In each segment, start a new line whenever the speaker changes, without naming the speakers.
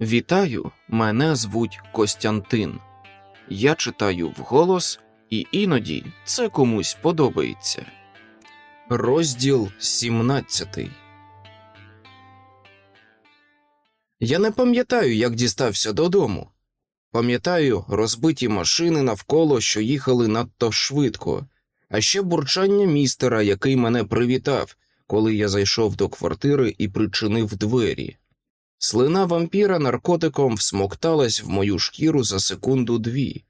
Вітаю, мене звуть Костянтин. Я читаю вголос, і іноді це комусь подобається. Розділ 17 Я не пам'ятаю, як дістався додому. Пам'ятаю розбиті машини навколо, що їхали надто швидко, а ще бурчання містера, який мене привітав, коли я зайшов до квартири і причинив двері. Слина вампіра наркотиком всмокталась в мою шкіру за секунду дві,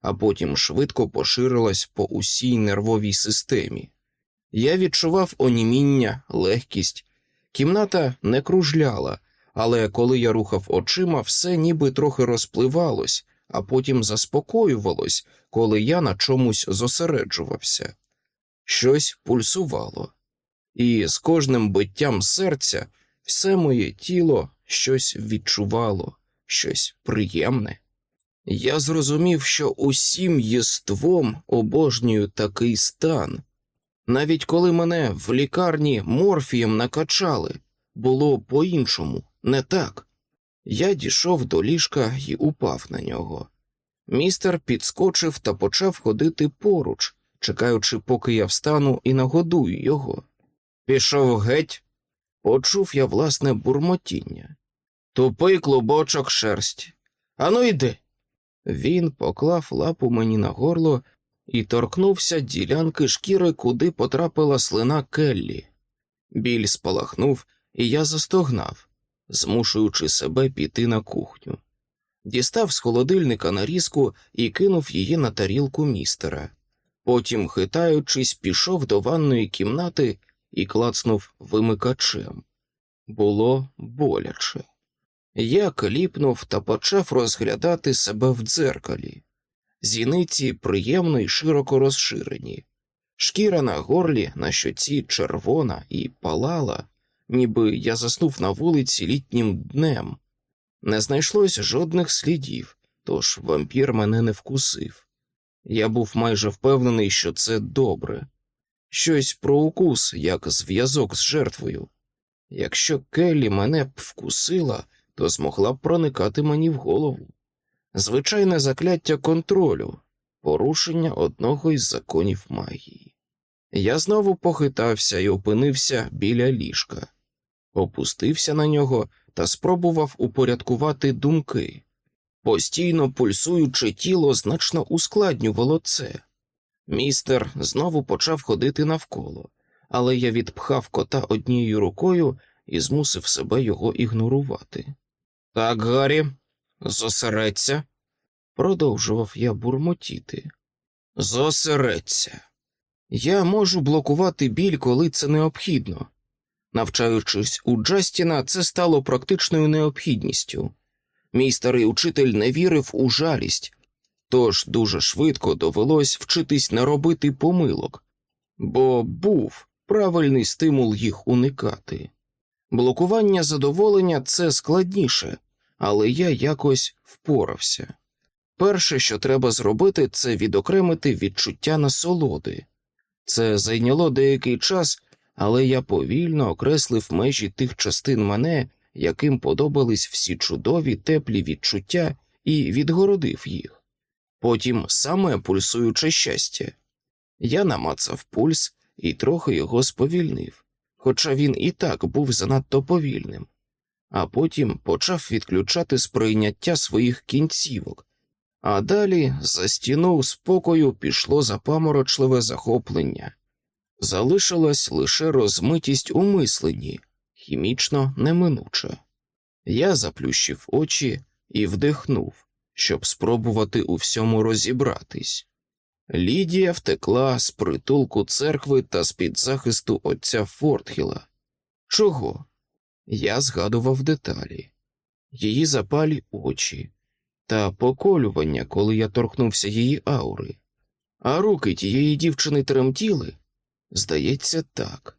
а потім швидко поширилась по усій нервовій системі. Я відчував оніміння, легкість. Кімната не кружляла, але коли я рухав очима, все ніби трохи розпливалось, а потім заспокоювалось, коли я на чомусь зосереджувався. Щось пульсувало, і з кожним биттям серця все моє тіло щось відчувало, щось приємне. Я зрозумів, що усім єством обожнюю такий стан. Навіть коли мене в лікарні морфієм накачали, було по-іншому, не так. Я дійшов до ліжка і упав на нього. Містер підскочив та почав ходити поруч, чекаючи, поки я встану і нагодую його. Пішов геть, почув я власне бурмотіння. Тупий клубочок шерсті. Ану йди. Він поклав лапу мені на горло і торкнувся ділянки шкіри, куди потрапила слина Келлі. Біль спалахнув, і я застогнав, змушуючи себе піти на кухню. Дістав з холодильника нарізку і кинув її на тарілку містера. Потім, хитаючись, пішов до ванної кімнати і клацнув вимикачем. Було боляче. Я кліпнув та почав розглядати себе в дзеркалі. Зіниці приємно й широко розширені, шкіра на горлі на щоці червона і палала, ніби я заснув на вулиці літнім днем. Не знайшлось жодних слідів, тож вампір мене не вкусив. Я був майже впевнений, що це добре, щось про укус, як зв'язок з жертвою. Якщо Келлі мене б вкусила, то змогла б проникати мені в голову. Звичайне закляття контролю, порушення одного із законів магії. Я знову похитався і опинився біля ліжка, опустився на нього та спробував упорядкувати думки. Постійно пульсуюче тіло значно ускладнювало це. Містер знову почав ходити навколо, але я відпхав кота однією рукою і змусив себе його ігнорувати. Так, Гаррі, зосередься, продовжував я бурмотіти. Зосередься. Я можу блокувати біль, коли це необхідно. Навчаючись у Джастіна, це стало практичною необхідністю. Мій старий учитель не вірив у жалість, тож дуже швидко довелось вчитись не робити помилок, бо був правильний стимул їх уникати. Блокування задоволення це складніше, але я якось впорався. Перше, що треба зробити, це відокремити відчуття насолоди. Це зайняло деякий час, але я повільно окреслив межі тих частин мене, яким подобались всі чудові теплі відчуття, і відгородив їх. Потім саме пульсуюче щастя. Я намацав пульс і трохи його сповільнив, хоча він і так був занадто повільним, а потім почав відключати сприйняття своїх кінцівок, а далі за стіну спокою пішло запаморочливе захоплення. Залишилась лише розмитість у мисленні, хімічно неминуча. Я заплющив очі і вдихнув, щоб спробувати у всьому розібратись. Лідія втекла з притулку церкви та з під захисту отця Фортхіла. Чого? Я згадував деталі, її запалі очі та поколювання, коли я торкнувся її аури, а руки тієї дівчини тремтіли. Здається, так.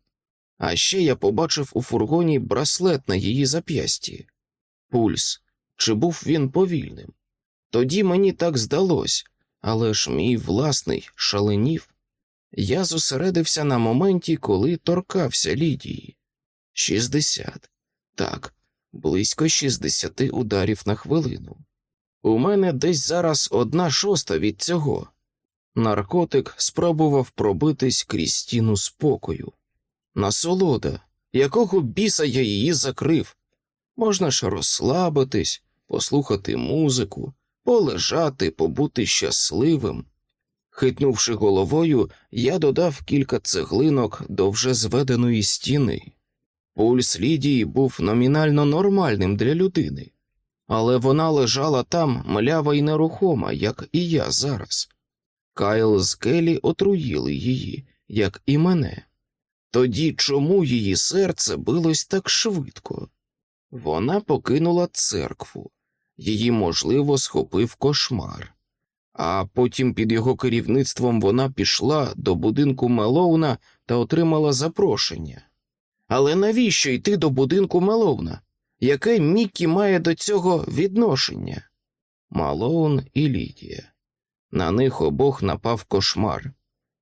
А ще я побачив у фургоні браслет на її зап'ясті. Пульс, чи був він повільним? Тоді мені так здалось, але ж мій власний шаленів. Я зосередився на моменті, коли торкався Лідії. Шістдесят. Так, близько 60 ударів на хвилину. У мене десь зараз одна шоста від цього. Наркотик спробував пробитись крізь стіну спокою. Насолода, якого біса я її закрив. Можна ж розслабитись, послухати музику, полежати, побути щасливим. Хитнувши головою, я додав кілька цеглинок до вже зведеної стіни. Пульс Лідії був номінально нормальним для людини, але вона лежала там млява й нерухома, як і я зараз. Кайл з Келі отруїли її, як і мене. Тоді чому її серце билось так швидко? Вона покинула церкву, її, можливо, схопив кошмар, а потім під його керівництвом вона пішла до будинку Мелоуна та отримала запрошення. Але навіщо йти до будинку Мелоуна? Яке Міккі має до цього відношення? Малоун і Лідія. На них обох напав кошмар.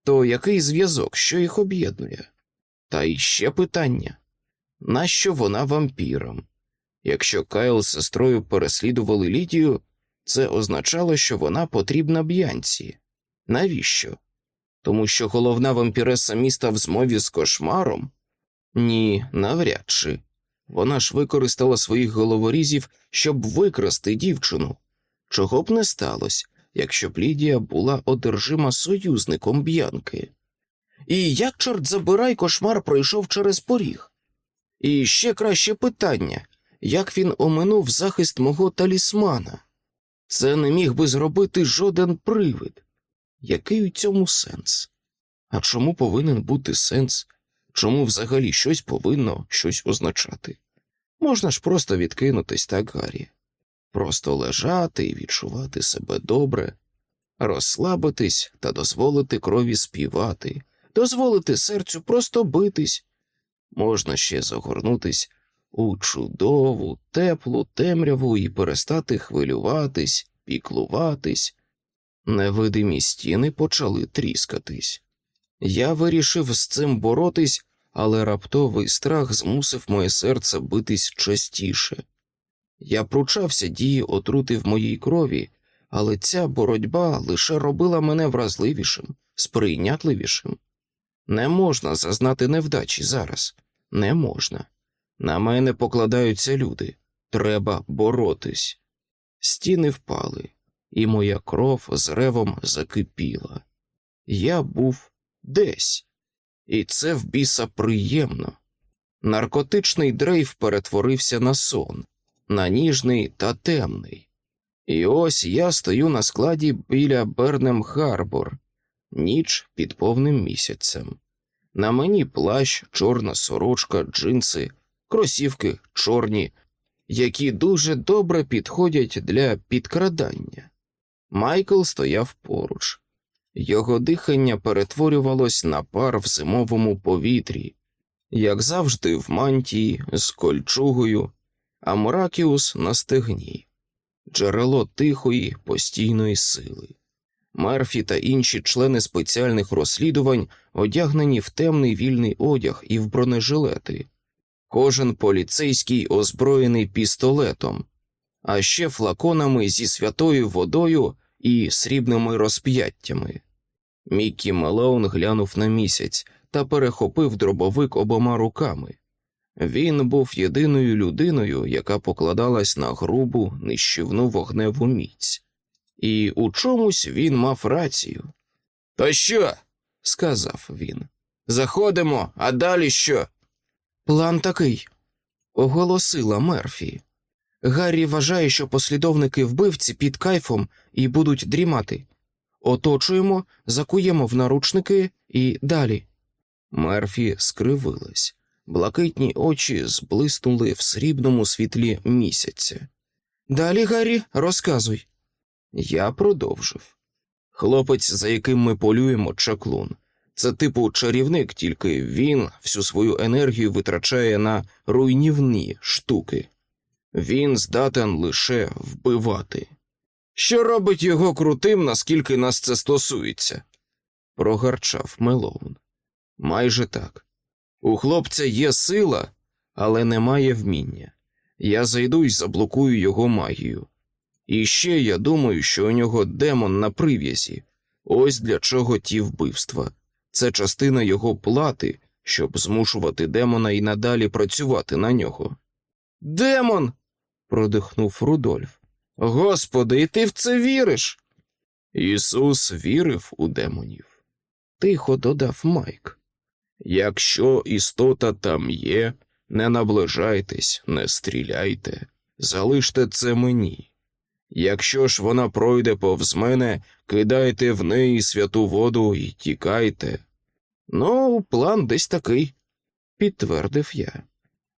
То який зв'язок, що їх об'єднує? Та іще питання нащо вона вампіром? Якщо Кайл з сестрою переслідували Лідію, це означало, що вона потрібна б'янці. Навіщо? Тому що головна вампіреса міста в змові з кошмаром? Ні, навряд чи. Вона ж використала своїх головорізів, щоб викрасти дівчину. Чого б не сталося, якщо б Лідія була одержима союзником б'янки. І як, чорт забирай, кошмар пройшов через поріг? І ще краще питання як він оминув захист мого талісмана? Це не міг би зробити жоден привид. Який у цьому сенс? А чому повинен бути сенс? Чому взагалі щось повинно щось означати? Можна ж просто відкинутись так, Гаррі, просто лежати і відчувати себе добре, розслабитись та дозволити крові співати, дозволити серцю просто битись. Можна ще загорнутись у чудову, теплу темряву і перестати хвилюватись, піклуватись. Невидимі стіни почали тріскатись. Я вирішив з цим боротись, але раптовий страх змусив моє серце битись частіше. Я пручався дії отрути в моїй крові, але ця боротьба лише робила мене вразливішим, сприйнятливішим. Не можна зазнати невдачі зараз, не можна. На мене покладаються люди. Треба боротись. Стіни впали, і моя кров з ревом закипіла. Я був десь, і це в біса приємно. Наркотичний дрейф перетворився на сон, на ніжний та темний. І ось я стою на складі біля Бернем Харбор, ніч під повним місяцем. На мені плащ, чорна сорочка, джинси кросівки чорні, які дуже добре підходять для підкрадання. Майкл стояв поруч, його дихання перетворювалось на пар в зимовому повітрі, як завжди, в мантії з кольчугою, а Моракіус на стегні, джерело тихої, постійної сили. Мерфі та інші члени спеціальних розслідувань одягнені в темний вільний одяг і в бронежилети, кожен поліцейський озброєний пістолетом, а ще флаконами зі святою водою і срібними розп'яттями. Міккі Мелоун глянув на місяць та перехопив дробовик обома руками. Він був єдиною людиною, яка покладалась на грубу, нищівну вогневу міць, і у чомусь він мав рацію. То що? сказав він. Заходимо, а далі що? План такий, оголосила Мерфі. Гаррі вважає, що послідовники вбивці під кайфом і будуть дрімати. Оточуємо, закуємо в наручники і далі. Мерфі скривилась. Блакитні очі зблиснули в срібному світлі місяця. Далі, Гаррі, розказуй. Я продовжив. Хлопець, за яким ми полюємо, чаклун. Це типу чарівник, тільки він всю свою енергію витрачає на руйнівні штуки. Він здатен лише вбивати. Що робить його крутим, наскільки нас це стосується? прогарчав Мелоун. Майже так. У хлопця є сила, але немає вміння. Я зайду і заблокую його магію. І ще я думаю, що у нього демон на прив'язі. Ось для чого ті вбивства. Це частина його плати, щоб змушувати демона і надалі працювати на нього. Демон. продихнув Рудольф. Господи, і ти в це віриш? Ісус вірив у демонів, тихо додав Майк. Якщо істота там є, не наближайтесь, не стріляйте, залиште це мені. Якщо ж вона пройде повз мене, кидайте в неї святу воду і тікайте. Ну, план десь такий, підтвердив я.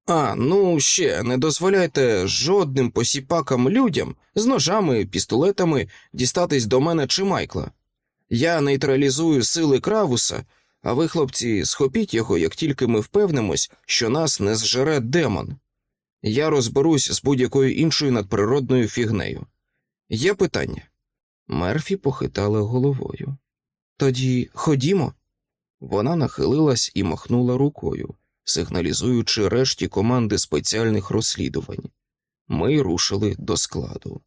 А, ну ще не дозволяйте жодним посіпакам людям з ножами, пістолетами дістатись до мене чи Майкла. Я нейтралізую сили кравуса, а ви, хлопці, схопіть його, як тільки ми впевнимось, що нас не зжере демон. Я розберусь з будь-якою іншою надприродною фігнею. Є питання. Мерфі похитала головою. Тоді ходімо. Вона нахилилась і махнула рукою, сигналізуючи решті команди спеціальних розслідувань. Ми рушили до складу.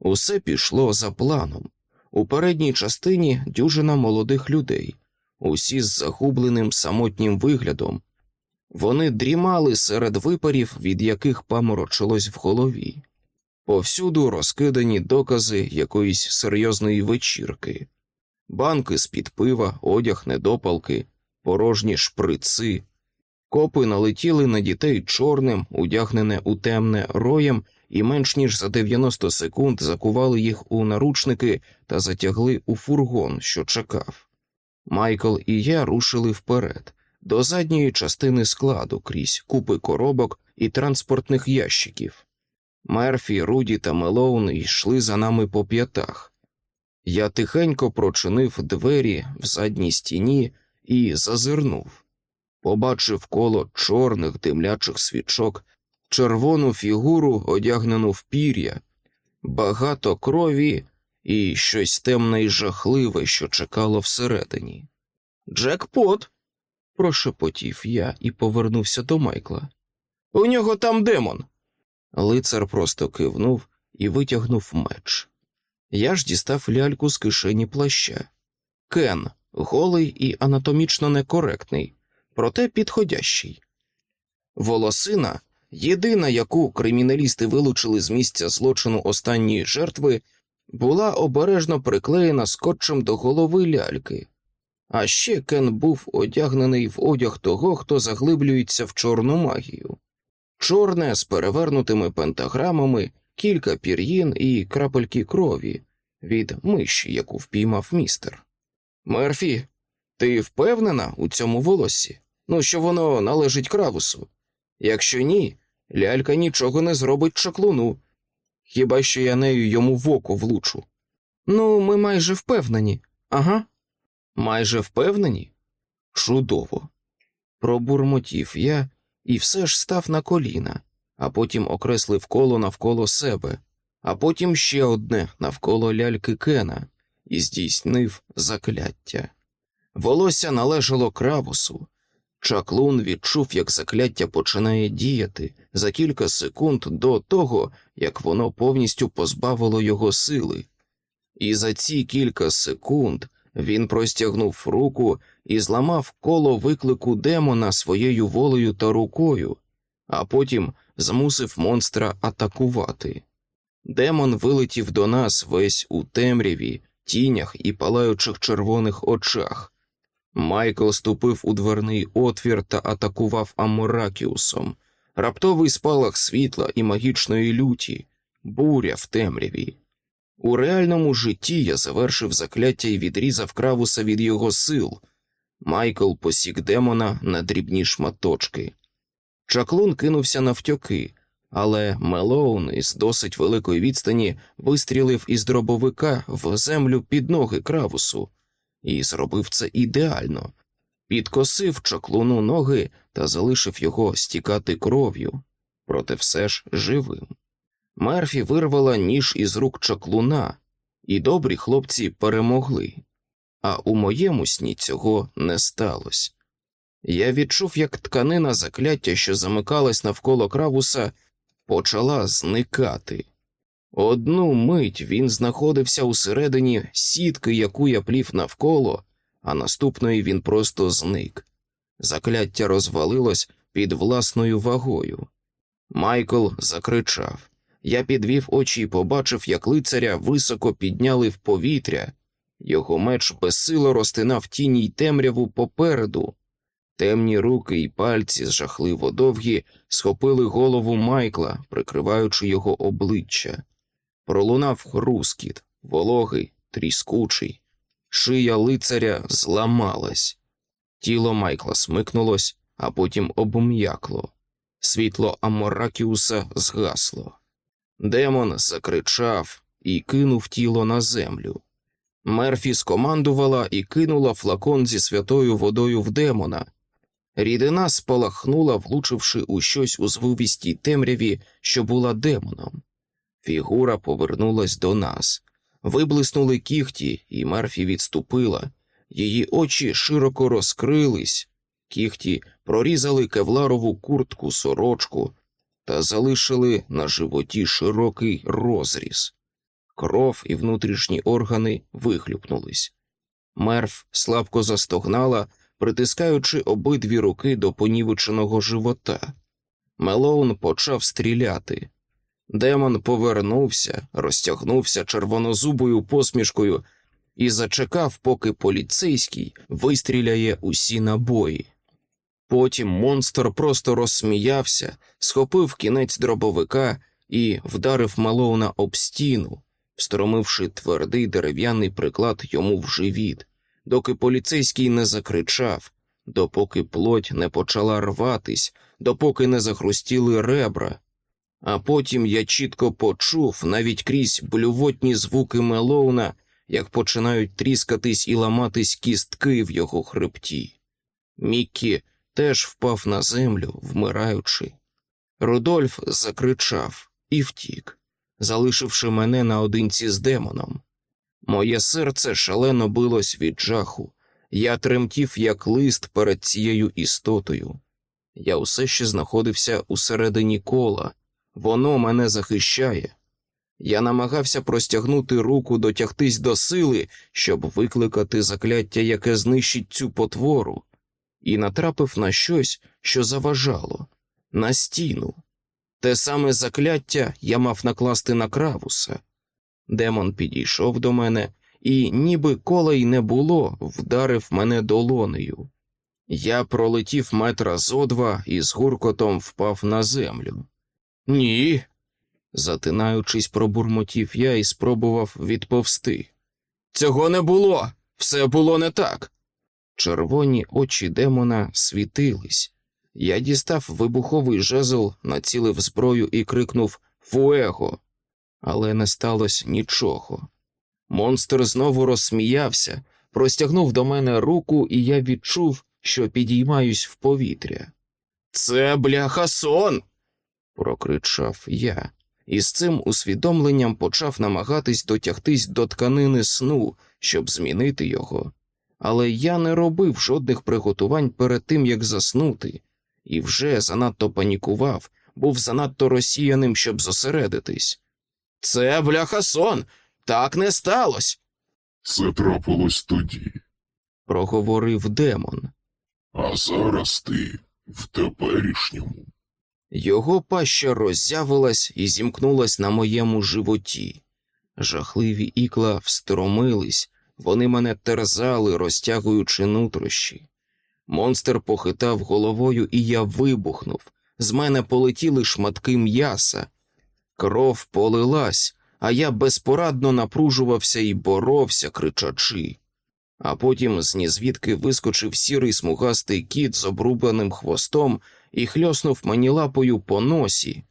Усе пішло за планом. У передній частині дюжина молодих людей, усі з загубленим самотнім виглядом. Вони дрімали серед випарів, від яких паморочилось в голові. Повсюду розкидані докази якоїсь серйозної вечірки, банки з-під пива, одяг недопалки, порожні шприци. Копи налетіли на дітей чорним, удягнене у темне роєм, і менш ніж за 90 секунд закували їх у наручники та затягли у фургон, що чекав. Майкл і я рушили вперед, до задньої частини складу крізь купи коробок і транспортних ящиків. Мерфі, Руді та Мелоун йшли за нами по п'ятах. Я тихенько прочинив двері в задній стіні і зазирнув. Побачив коло чорних димлячих свічок, червону фігуру, одягнену в пір'я, багато крові і щось темне й жахливе, що чекало всередині. Джекпот, прошепотів я і повернувся до Майкла. У нього там демон. Лицар просто кивнув і витягнув меч. Я ж дістав ляльку з кишені плаща. Кен, голий і анатомічно некоректний, проте підходящий. Волосина, єдина, яку криміналісти вилучили з місця злочину останньої жертви, була обережно приклеєна скотчем до голови ляльки. А ще Кен був одягнений в одяг того, хто заглиблюється в чорну магію. Чорне з перевернутими пентаграмами, кілька пір'їн і крапельки крові від миші, яку впіймав містер. Мерфі, ти впевнена у цьому волоссі? Ну, що воно належить кравусу? Якщо ні, лялька нічого не зробить чаклуну, хіба що я нею йому в око влучу. Ну, ми майже впевнені, ага. Майже впевнені? Чудово. Пробурмотів я і все ж став на коліна, а потім окреслив коло навколо себе, а потім ще одне навколо ляльки Кена і здійснив закляття. Волосся належало крабусу. Чаклун відчув, як закляття починає діяти за кілька секунд до того, як воно повністю позбавило його сили, і за ці кілька секунд він простягнув руку і зламав коло виклику демона своєю волею та рукою, а потім змусив монстра атакувати. Демон вилетів до нас весь у темряві, тінях і палаючих червоних очах. Майкл ступив у дверний отвір та атакував Аморакіусом, раптовий спалах світла і магічної люті, буря в темряві. У реальному житті я завершив закляття і відрізав кравуса від його сил. Майкл посік демона на дрібні шматочки. Чаклун кинувся навтьоки, але Мелоун із досить великої відстані вистрілив із дробовика в землю під ноги кравусу і зробив це ідеально. Підкосив чаклуну ноги та залишив його стікати кров'ю, проте все ж живим. Мерфі вирвала ніж із рук чаклуна, і добрі хлопці перемогли, а у моєму сні цього не сталося. Я відчув, як тканина закляття, що замикалась навколо кравуса, почала зникати. Одну мить він знаходився усередині сітки, яку я плів навколо, а наступної він просто зник. Закляття розвалилось під власною вагою. Майкл закричав. Я підвів очі і побачив, як лицаря високо підняли в повітря. Його меч безсило розтинав тіні й темряву попереду. Темні руки і пальці, жахливо довгі, схопили голову Майкла, прикриваючи його обличчя. Пролунав хрускіт, вологий, тріскучий. Шия лицаря зламалась. Тіло Майкла смикнулось, а потім обм'якло. Світло Аморакіуса згасло. Демон закричав і кинув тіло на землю. Мерфі скомандувала і кинула флакон зі святою водою в демона. Рідина спалахнула, влучивши у щось у звивістій темряві, що була демоном. Фігура повернулась до нас. Виблиснули кіхті, і Мерфі відступила. Її очі широко розкрились, кіхті прорізали кевларову куртку сорочку та залишили на животі широкий розріз. Кров і внутрішні органи вихлюпнулись. Мерф слабко застогнала, притискаючи обидві руки до понівеченого живота. Мелоун почав стріляти. Демон повернувся, розтягнувся червонозубою посмішкою і зачекав, поки поліцейський вистріляє усі набої. Потім монстр просто розсміявся, схопив кінець дробовика і вдарив Мелоуна об стіну, встромивши твердий дерев'яний приклад йому в живіт, доки поліцейський не закричав, допоки плоть не почала рватись, допоки не захрустіли ребра. А потім я чітко почув навіть крізь блювотні звуки Мелоуна, як починають тріскатись і ламатись кістки в його хребті. Міккі теж впав на землю, вмираючи. Рудольф закричав і втік, залишивши мене наодинці з демоном. Моє серце шалено билось від жаху, я тремтів, як лист перед цією істотою. Я усе ще знаходився усередині кола, воно мене захищає. Я намагався простягнути руку, дотягтись до сили, щоб викликати закляття, яке знищить цю потвору, і натрапив на щось, що заважало, на стіну. Те саме закляття я мав накласти на кравуса. Демон підійшов до мене і, ніби кола й не було, вдарив мене долонею. Я пролетів метра зо два і з гуркотом впав на землю. Ні. Затинаючись, пробурмотів я і спробував відповсти. Цього не було, все було не так. Червоні очі демона світились. Я дістав вибуховий жезл, націлив зброю і крикнув Фуего, але не сталося нічого. Монстр знову розсміявся, простягнув до мене руку, і я відчув, що підіймаюсь в повітря. Це бляха сон. прокричав я, і з цим усвідомленням почав намагатись дотягтись до тканини сну, щоб змінити його. Але я не робив жодних приготувань перед тим, як заснути, і вже занадто панікував, був занадто розсіяним, щоб зосередитись. Це бляха сон, так не сталося.
Це трапилось тоді,
проговорив демон.
а зараз ти в теперішньому.
Його паща роззявилась і зімкнулась на моєму животі. Жахливі ікла встромились, вони мене терзали, розтягуючи нутрощі. Монстр похитав головою, і я вибухнув. З мене полетіли шматки м'яса. Кров полилась, а я безпорадно напружувався і боровся, кричачи. А потім з нізвідки вискочив сірий смугастий кіт з обрубленим хвостом і хльоснув мені лапою по носі.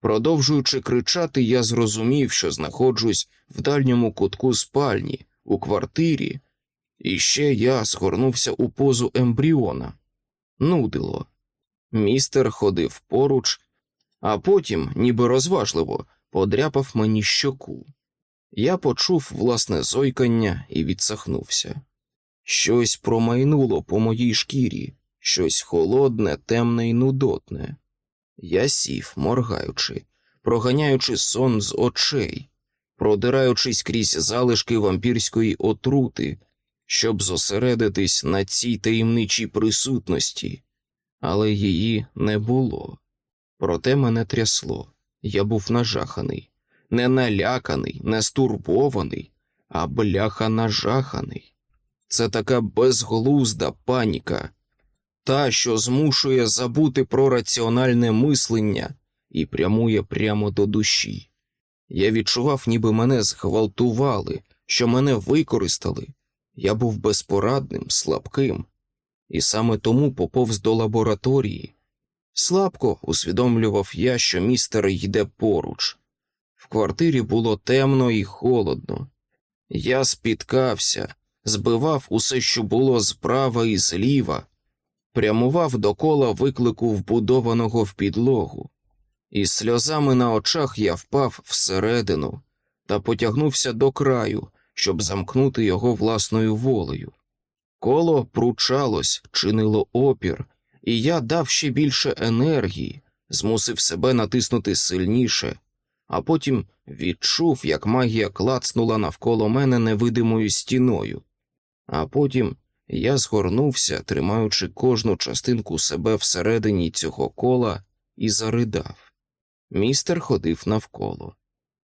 Продовжуючи кричати, я зрозумів, що знаходжусь в дальньому кутку спальні, у квартирі, і ще я згорнувся у позу ембріона. Нудило. Містер ходив поруч, а потім, ніби розважливо, подряпав мені щоку. Я почув власне зойкання і відсахнувся. Щось промайнуло по моїй шкірі, щось холодне, темне і нудотне. Я сів, моргаючи, проганяючи сон з очей, продираючись крізь залишки вампірської отрути, щоб зосередитись на цій таємничій присутності, але її не було. Проте мене трясло. Я був нажаханий, не наляканий, не стурбований, а бляха нажаханий. Це така безглузда паніка, та, що змушує забути про раціональне мислення і прямує прямо до душі. Я відчував, ніби мене зґвалтували, що мене використали. Я був безпорадним, слабким, і саме тому поповз до лабораторії. Слабко усвідомлював я, що містер йде поруч. В квартирі було темно і холодно. Я спіткався, збивав усе, що було справа і зліва, прямував до кола виклику вбудованого в підлогу, і сльозами на очах я впав всередину та потягнувся до краю, щоб замкнути його власною волею. Коло пручалось, чинило опір, і я дав ще більше енергії, змусив себе натиснути сильніше, а потім відчув, як магія клацнула навколо мене невидимою стіною, а потім я згорнувся, тримаючи кожну частинку себе всередині цього кола, і заридав. Містер ходив навколо.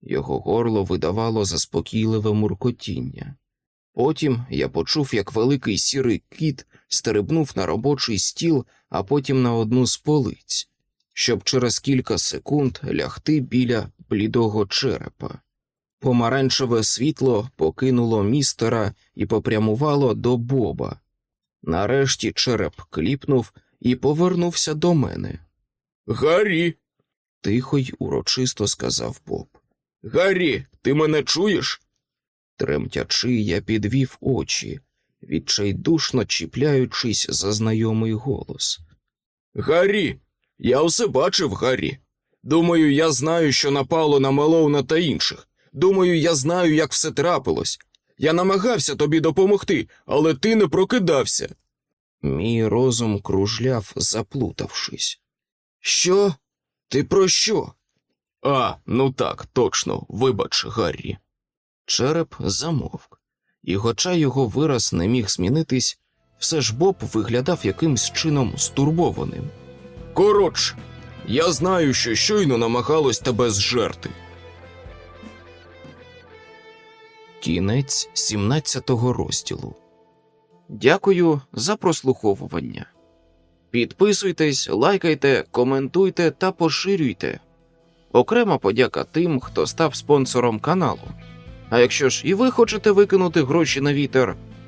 Його горло видавало заспокійливе муркотіння. Потім я почув, як великий сірий кіт стрибнув на робочий стіл, а потім на одну з полиць, щоб через кілька секунд лягти біля блідого черепа. Помаранчеве світло покинуло містера і попрямувало до Боба. Нарешті череп кліпнув і повернувся до мене. Гаррі, тихо й урочисто сказав Боб. Гаррі, ти мене чуєш? Тремтячи, я підвів очі, відчайдушно чіпляючись за знайомий голос. Гаррі, я усе бачив, Гаррі. Думаю, я знаю, що напало на Мелоуна та інших. Думаю, я знаю, як все трапилось. Я намагався тобі допомогти, але ти не прокидався. Мій розум кружляв, заплутавшись. Що? Ти про що? А, ну так, точно, вибач, Гаррі. Череп замовк, і, хоча його вираз не міг змінитись, все ж Боб виглядав якимсь чином стурбованим. Коротше, я знаю, що щойно намагалось тебе зжерти. Кінець 17 розділу. Дякую за прослуховування. Підписуйтесь, лайкайте, коментуйте та поширюйте. Окрема подяка тим, хто став спонсором каналу. А якщо ж і ви хочете викинути гроші на вітер,